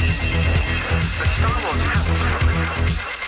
The Star Wars happened from the coast.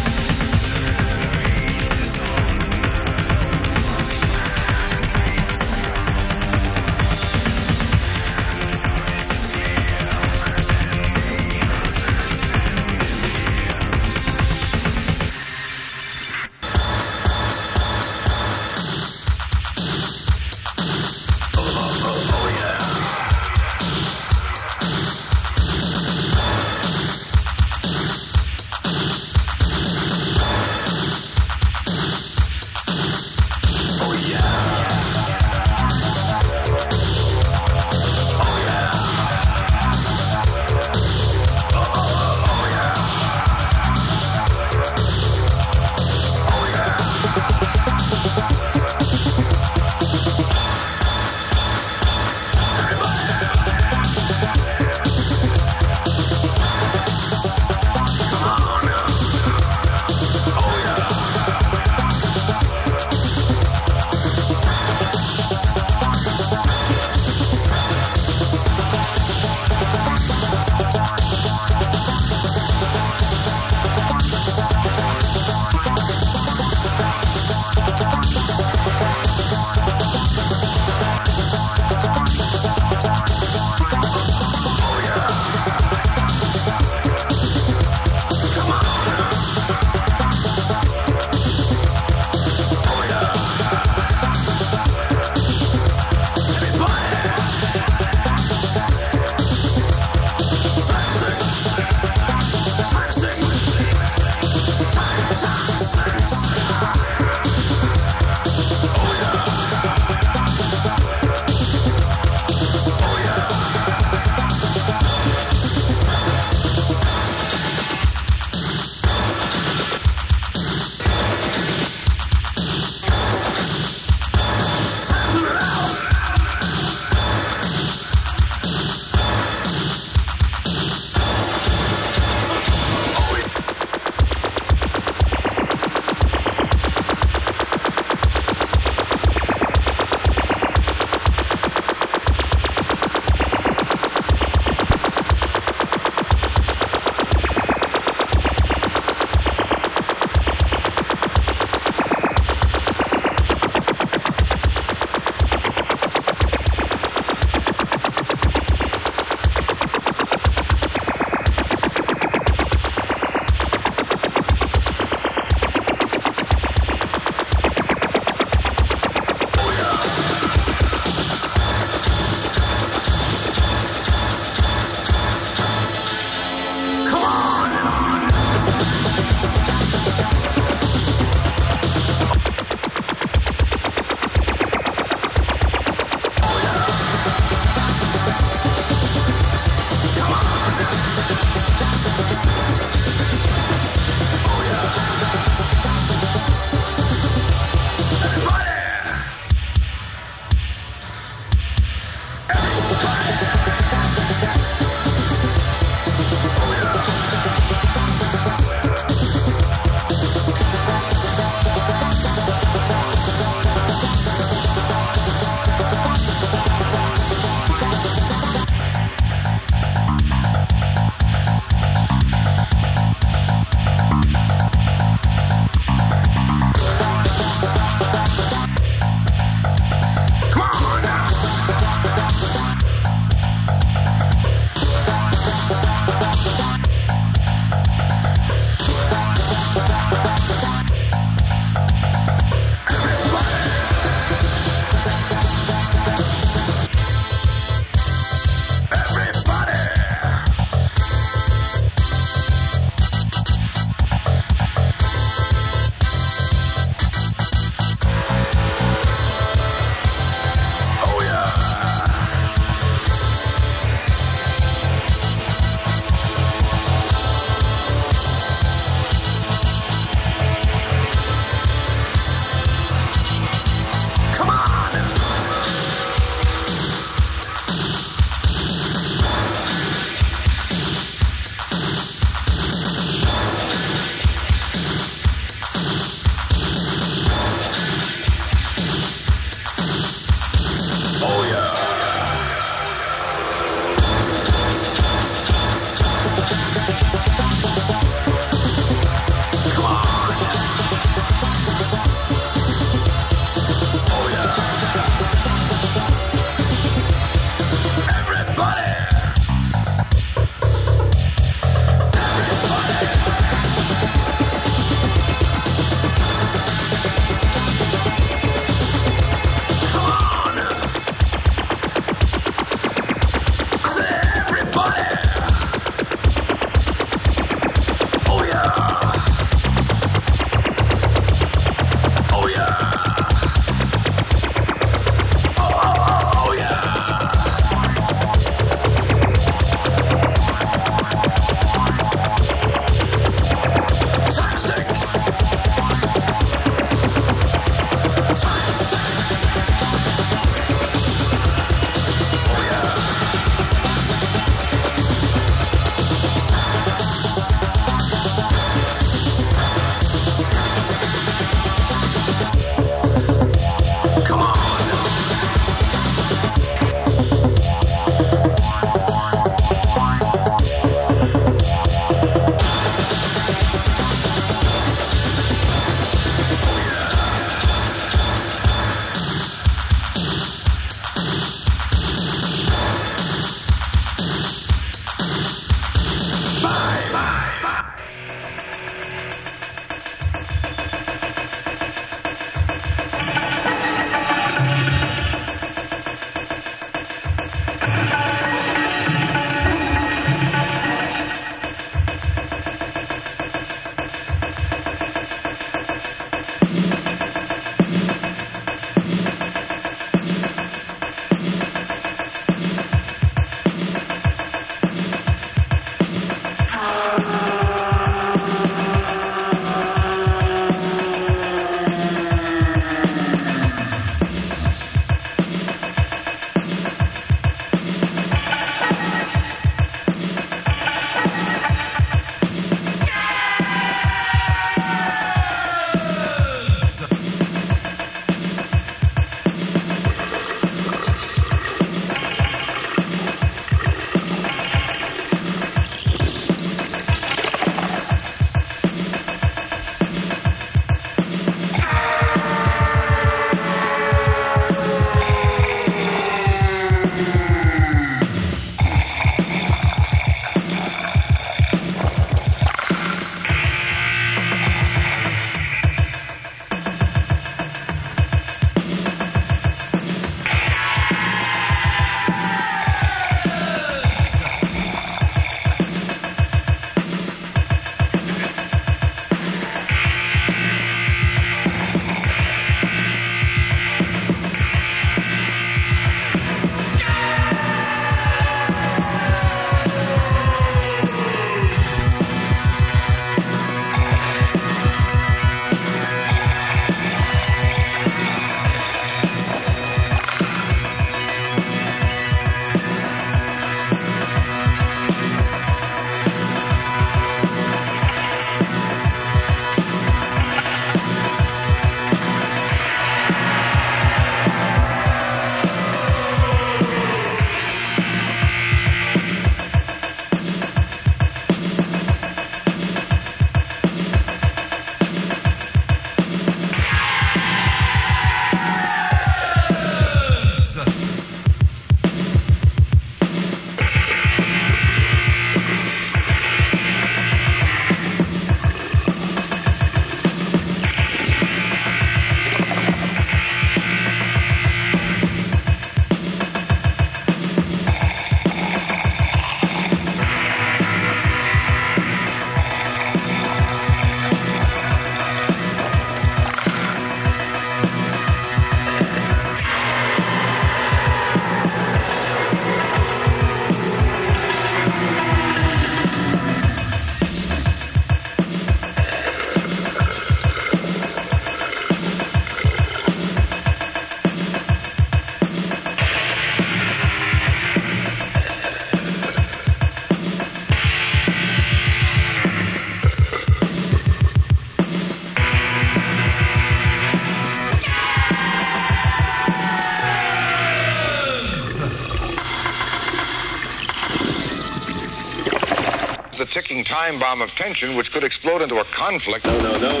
Time bomb of tension which could explode into a conflict. No, no, no.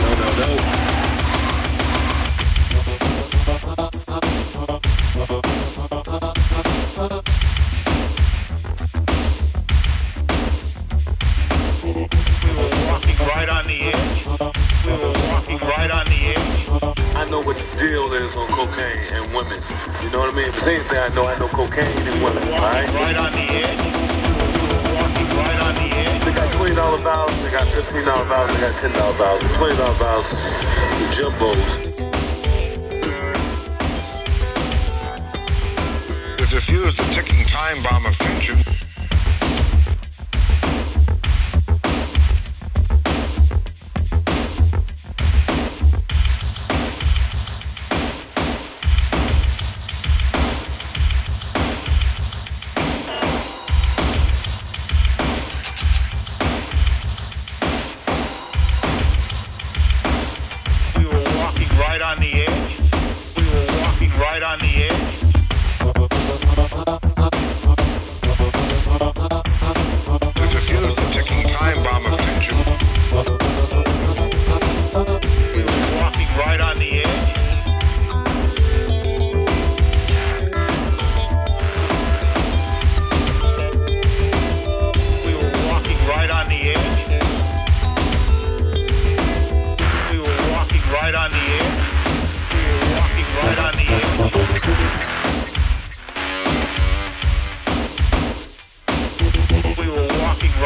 No, no, no. We were walking right on the edge. We were walking right on the edge. I know what the deal is on cocaine and women. You know what I mean? If there's anything I know, I know cocaine and women, Walking alright? right on the edge. $20 vows, I got $15 vows, I got $10 vows, $20 vows, jumbos. To defuse the ticking time bomb of tension,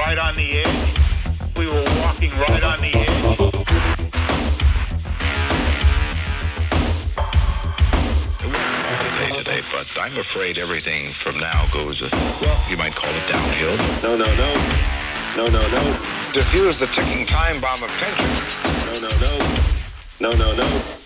right on the edge. We were walking right on the edge. today, today, but I'm afraid everything from now goes, uh, well, you might call it downhill. No, no, no. No, no, no. defuse the ticking time bomb of tension, No, no, no. No, no, no.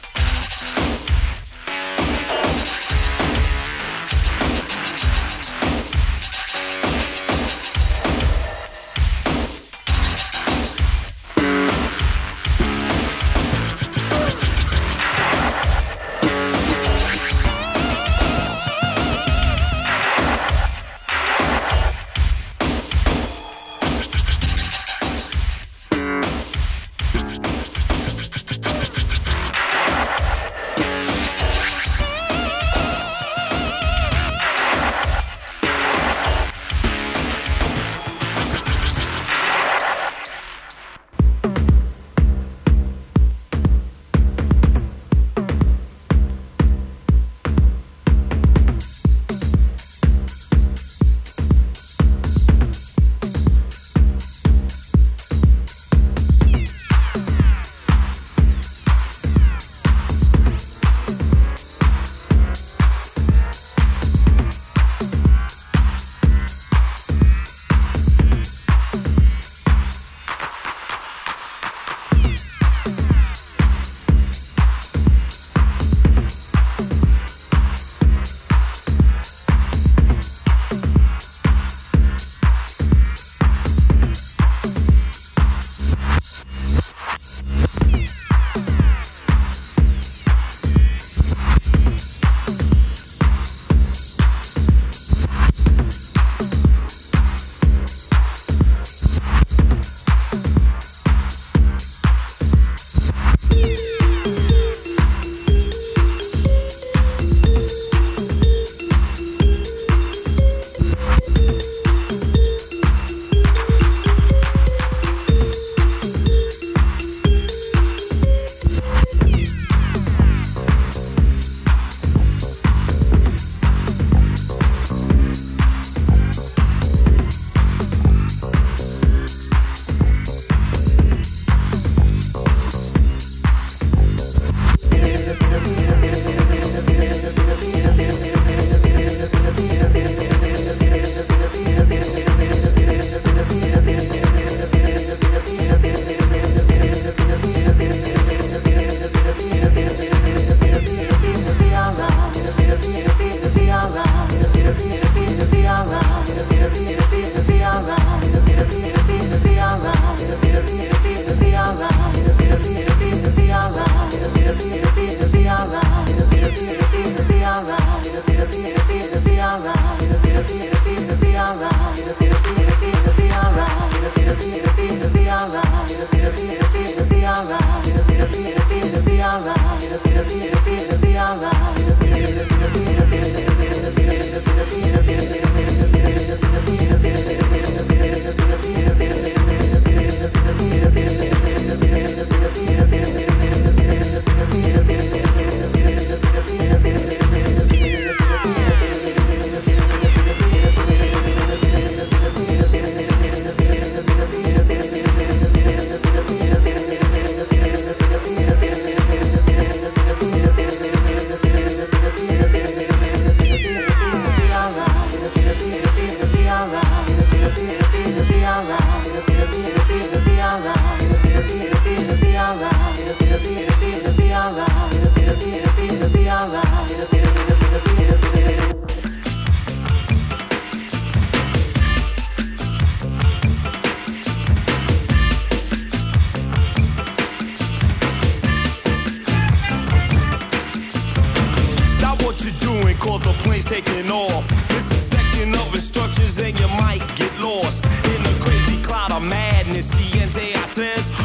you're doing cause the plane's taking off. It's a second of instructions and you might get lost. In a crazy cloud of madness, siente a tres.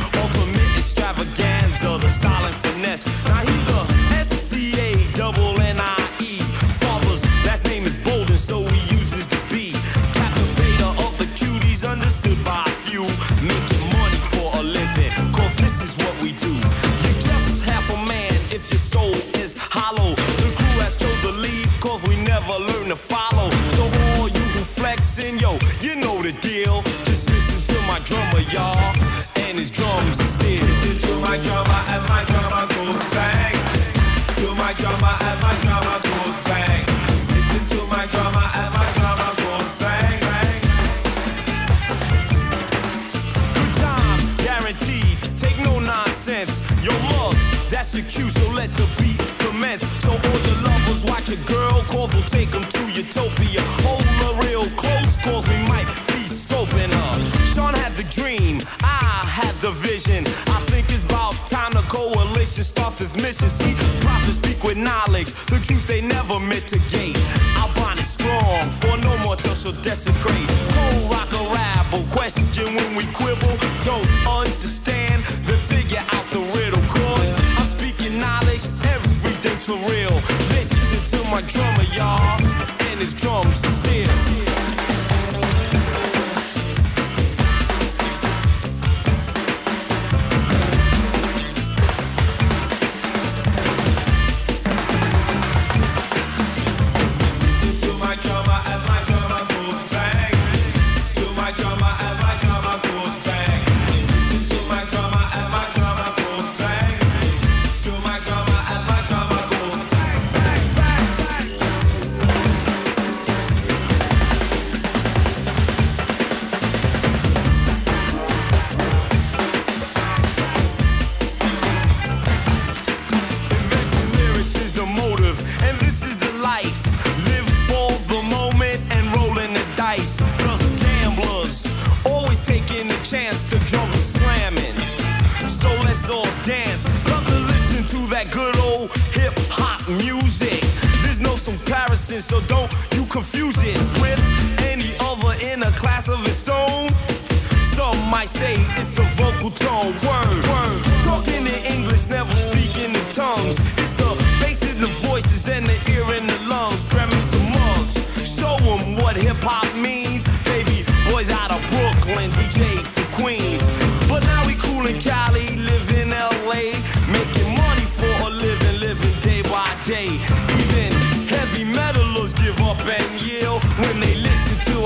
with your girl, cause will take them to utopia. Hold her real close, cause we might be scoping up. Sean had the dream, I had the vision. I think it's about time the coalition starts this mission. See, prophets speak with knowledge, the truth they never mitigate. Our bond is strong, for no more touch or desecrate. y'all.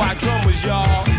I drummers, y'all.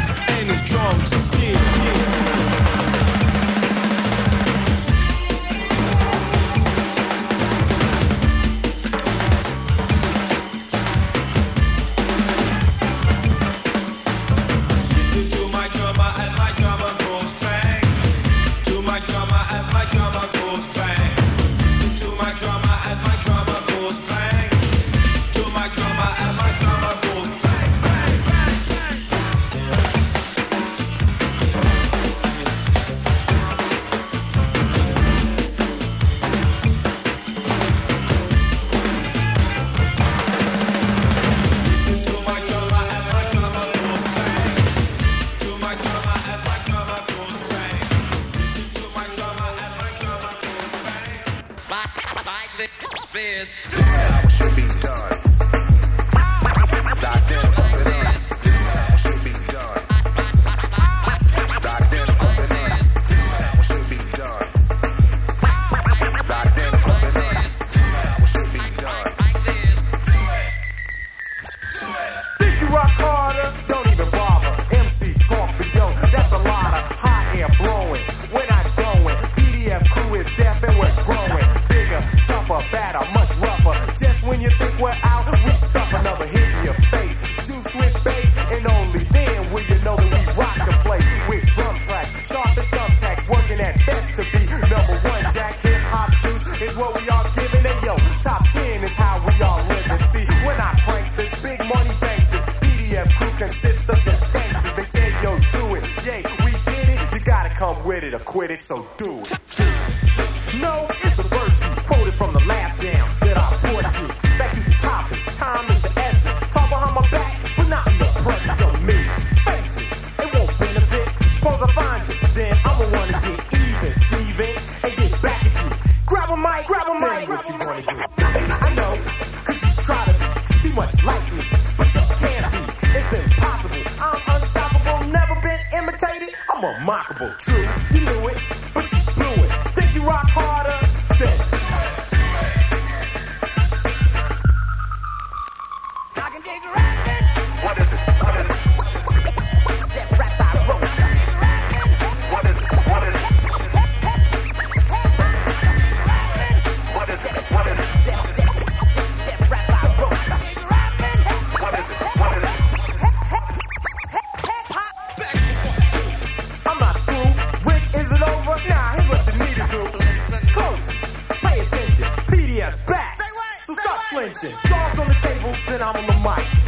quit it, so do it. I'm on the mic.